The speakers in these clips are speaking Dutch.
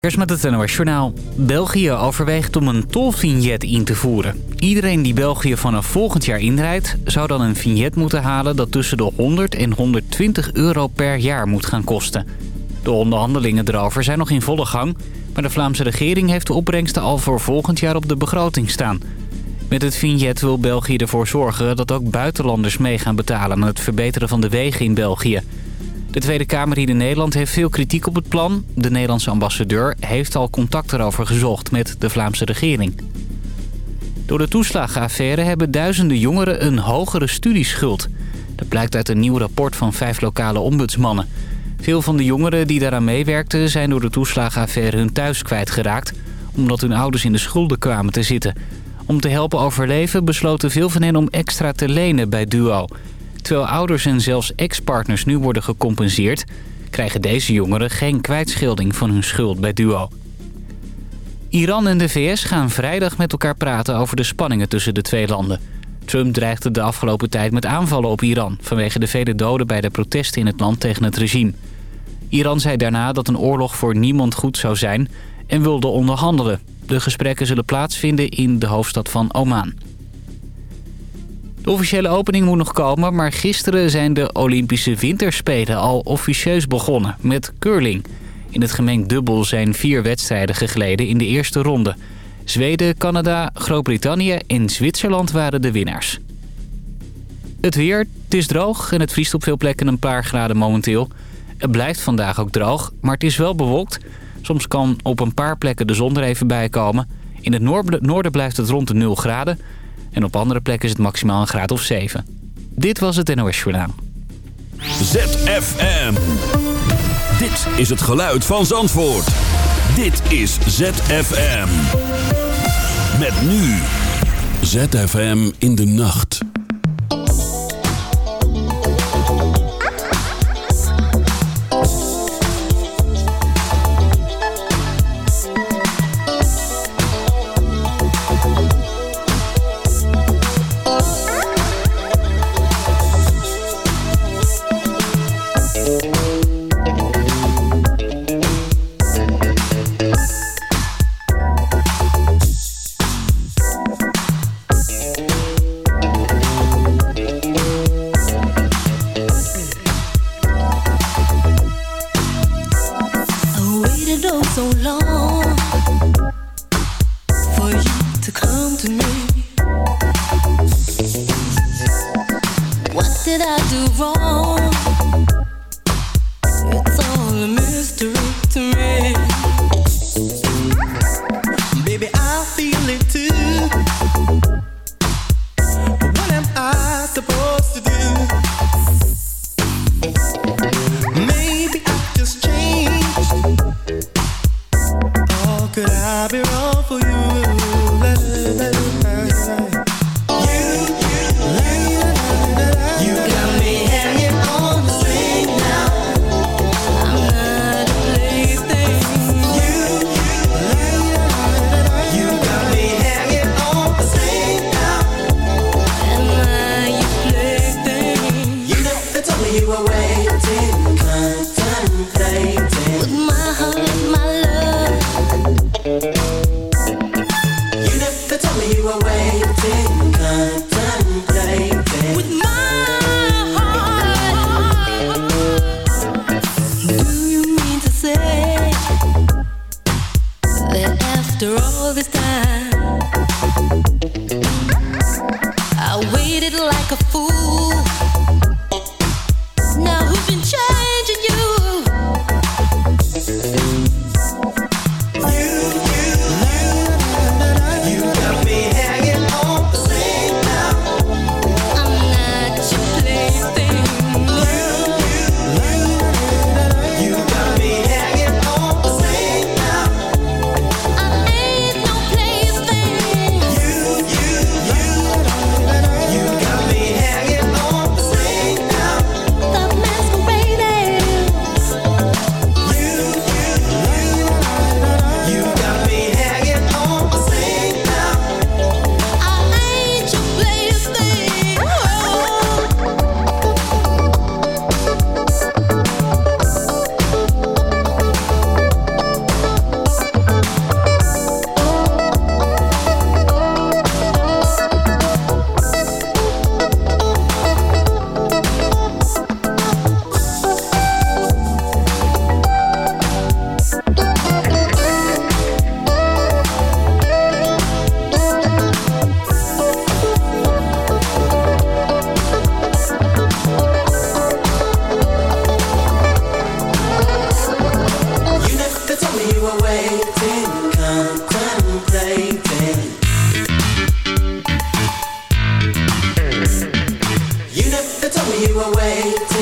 Eerst met het NOS Journaal. België overweegt om een tolvignet in te voeren. Iedereen die België vanaf volgend jaar inrijdt... zou dan een vignet moeten halen dat tussen de 100 en 120 euro per jaar moet gaan kosten. De onderhandelingen erover zijn nog in volle gang... maar de Vlaamse regering heeft de opbrengsten al voor volgend jaar op de begroting staan. Met het vignet wil België ervoor zorgen dat ook buitenlanders mee gaan betalen... aan het verbeteren van de wegen in België... De Tweede Kamer hier in Nederland heeft veel kritiek op het plan. De Nederlandse ambassadeur heeft al contact erover gezocht met de Vlaamse regering. Door de toeslagenaffaire hebben duizenden jongeren een hogere studieschuld. Dat blijkt uit een nieuw rapport van vijf lokale ombudsmannen. Veel van de jongeren die daaraan meewerkten zijn door de toeslagenaffaire hun thuis kwijtgeraakt... omdat hun ouders in de schulden kwamen te zitten. Om te helpen overleven besloten veel van hen om extra te lenen bij Duo... Terwijl ouders en zelfs ex-partners nu worden gecompenseerd... krijgen deze jongeren geen kwijtschelding van hun schuld bij Duo. Iran en de VS gaan vrijdag met elkaar praten over de spanningen tussen de twee landen. Trump dreigde de afgelopen tijd met aanvallen op Iran... vanwege de vele doden bij de protesten in het land tegen het regime. Iran zei daarna dat een oorlog voor niemand goed zou zijn en wilde onderhandelen. De gesprekken zullen plaatsvinden in de hoofdstad van Oman. De officiële opening moet nog komen, maar gisteren zijn de Olympische Winterspelen al officieus begonnen met curling. In het gemengd dubbel zijn vier wedstrijden gegleden in de eerste ronde. Zweden, Canada, Groot-Brittannië en Zwitserland waren de winnaars. Het weer, het is droog en het vriest op veel plekken een paar graden momenteel. Het blijft vandaag ook droog, maar het is wel bewolkt. Soms kan op een paar plekken de zon er even bij komen. In het noorden blijft het rond de 0 graden... En op andere plekken is het maximaal een graad of 7. Dit was het NOS Journaal. ZFM. Dit is het geluid van Zandvoort. Dit is ZFM. Met nu. ZFM in de nacht. you away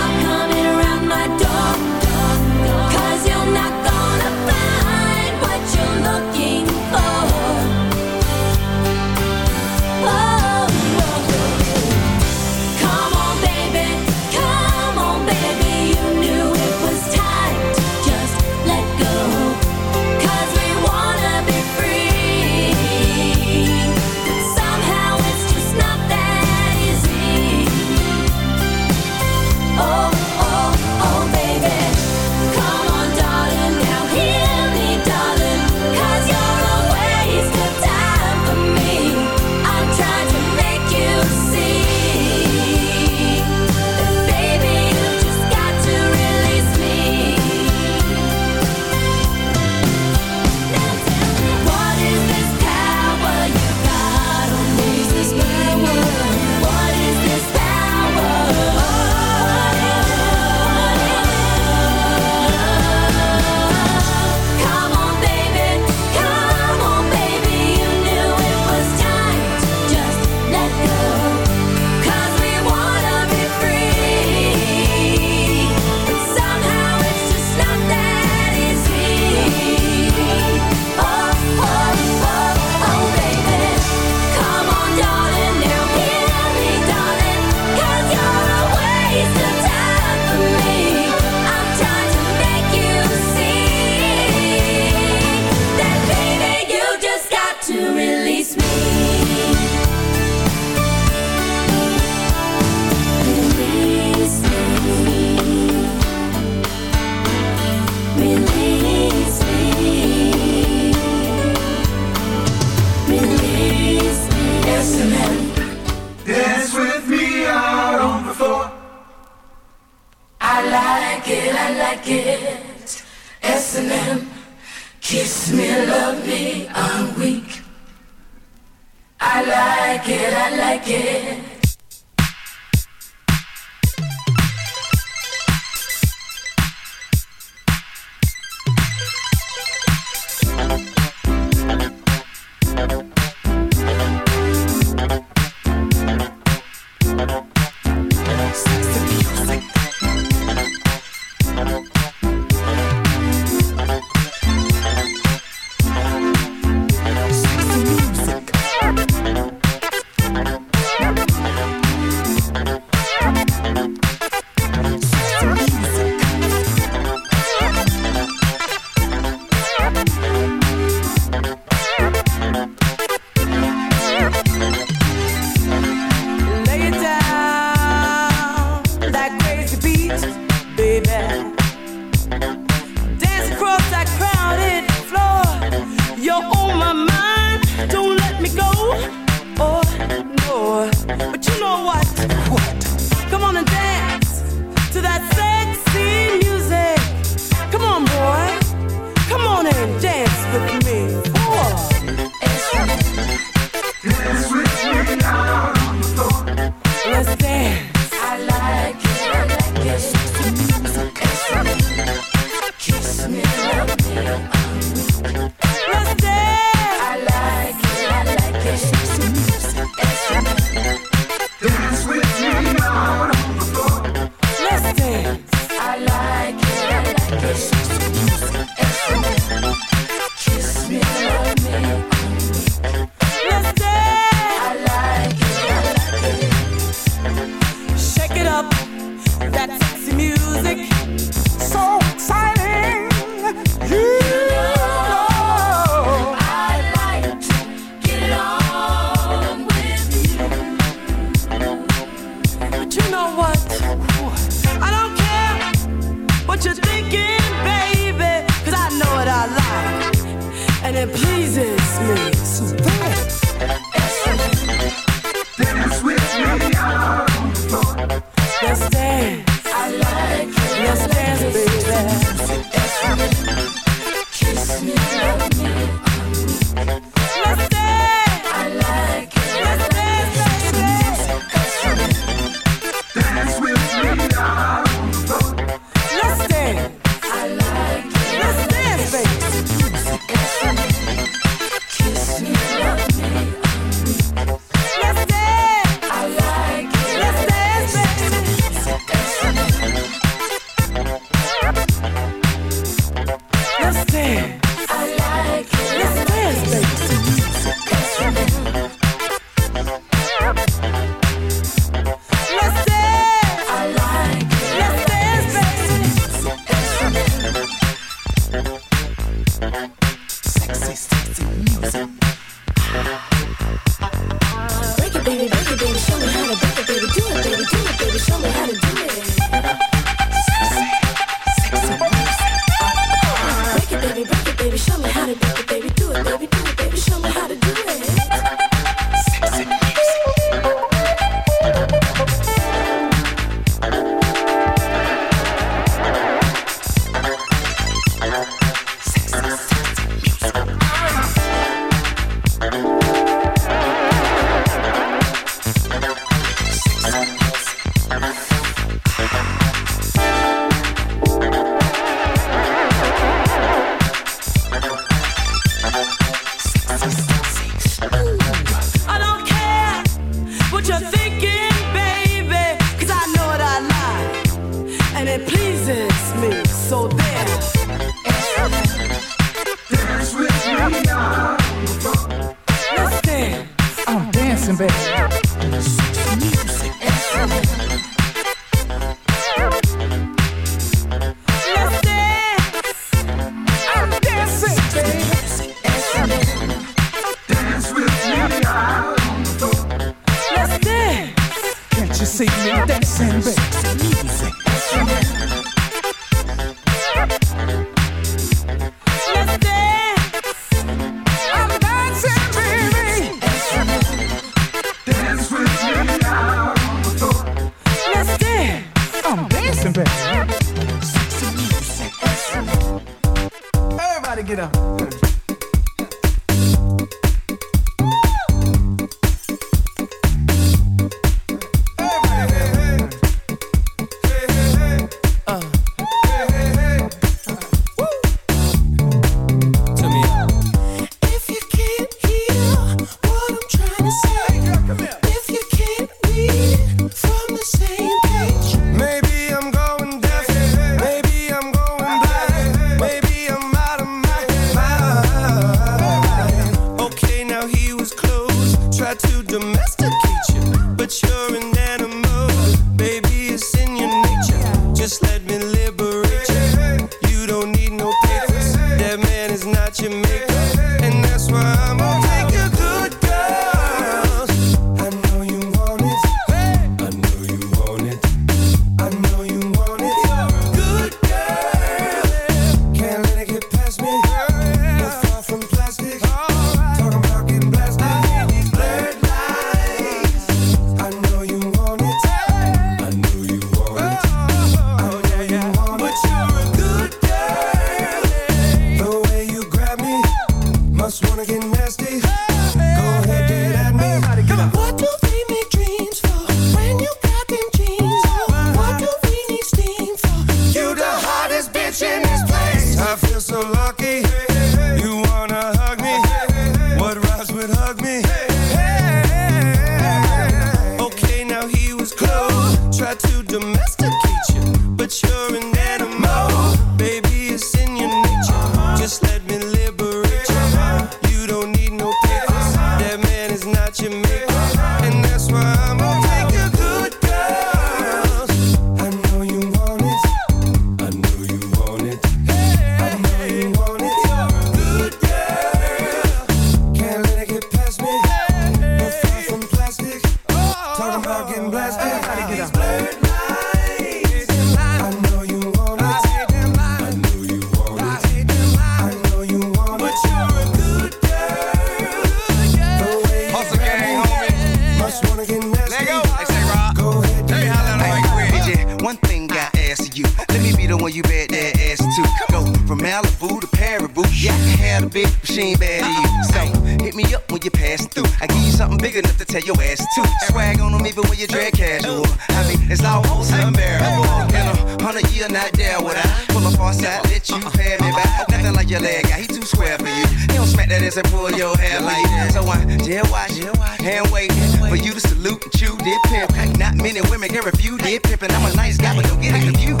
unbearable. In a hundred year, not there would I pull up on let you uh-uh. pay me back. Nothing like your leg guy, he too square for you. He don't smack that ass and pull your hair like that. So I watch, hand wait for you to salute and chew dip pimp. Not many women can refuse dip pimp, I'm a nice guy, but don't get it confused.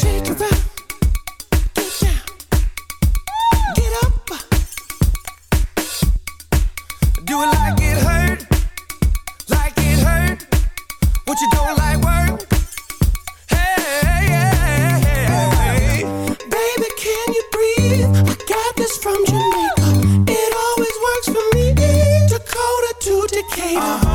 Shake up. Do it like it hurt, like it hurt. What you don't like. later. Uh -huh.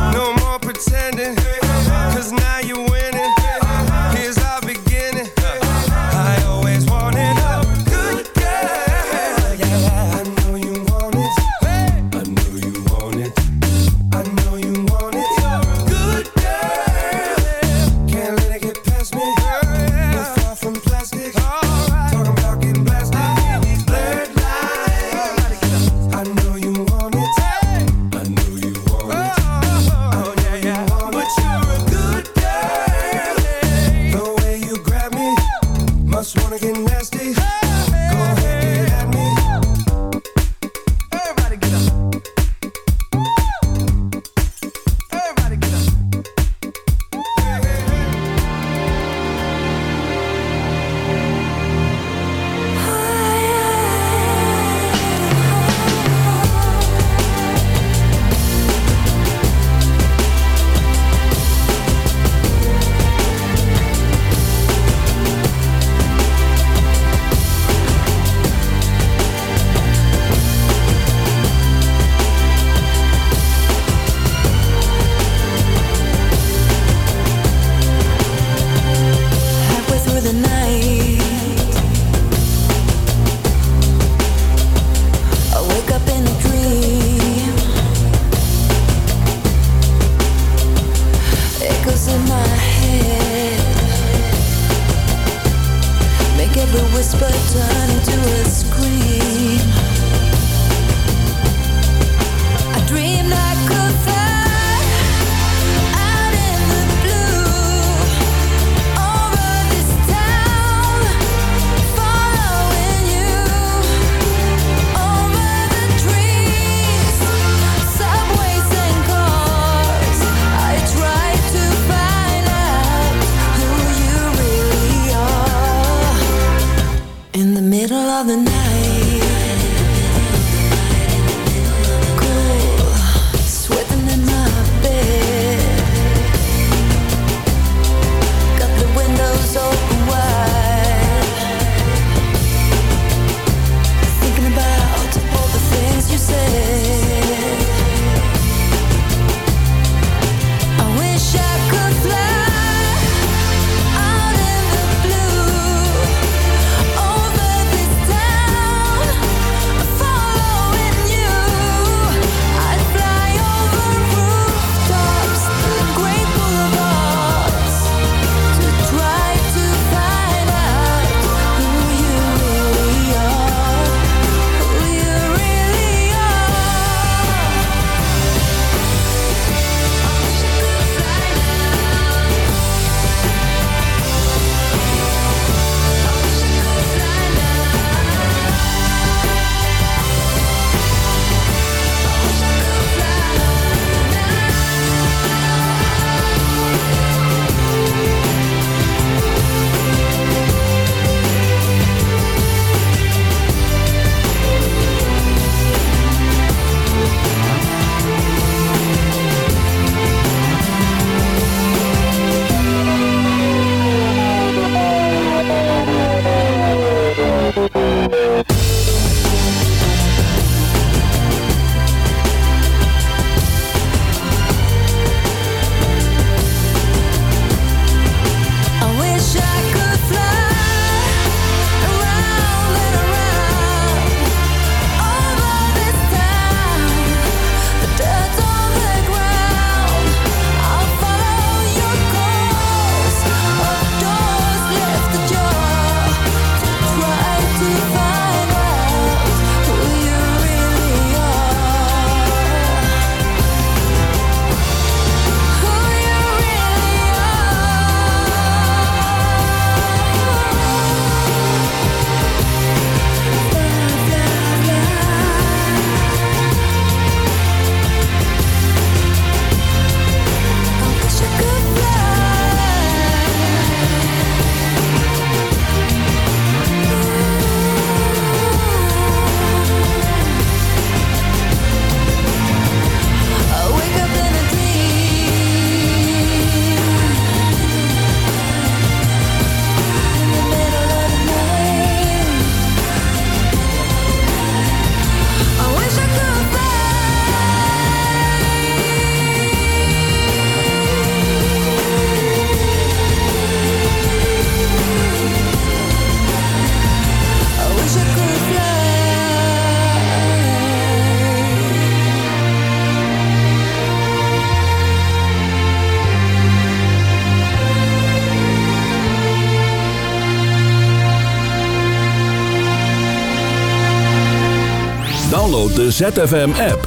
ZFM-app.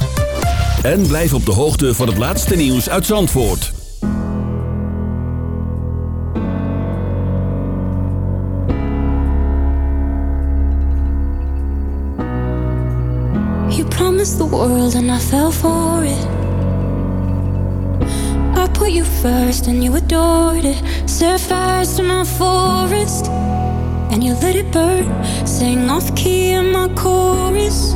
En blijf op de hoogte van het laatste nieuws uit Zandvoort. You promised the world and I fell for it. I put you first and you adored it. Set fires to my forest and you let it burn. Sang off key in my chorus,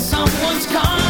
someone's gone.